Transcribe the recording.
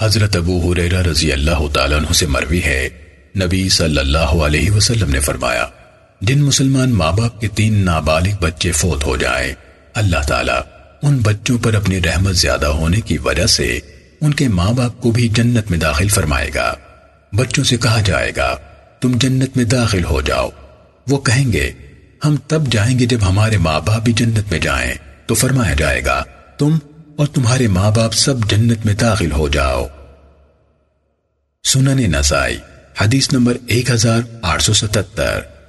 حضرت ابو حریرہ رضی اللہ تعالیٰ عنہ سے مروی ہے۔ نبی صلی اللہ علیہ وسلم نے فرمایا، جن مسلمان ماں باپ کے تین نابالغ بچے فوت ہو جائیں، اللہ تعالیٰ ان بچوں پر اپنی رحمت زیادہ ہونے کی وجہ سے ان کے ماں باپ کو بھی جنت میں داخل فرمائے گا۔ بچوں سے کہا جائے گا، تم جنت میں داخل ہو جاؤ۔ وہ کہیں گے، ہم تب جائیں گے جب ہمارے ماں باپ بھی جنت میں جائیں۔ تو فرمایا جائے گا، تم اور تمہارے ماں باپ سب جنت میں داخل ہو جاؤ۔ سنن نسائی، حدیث نمبر ایک ہزار آٹھ سو ستتر۔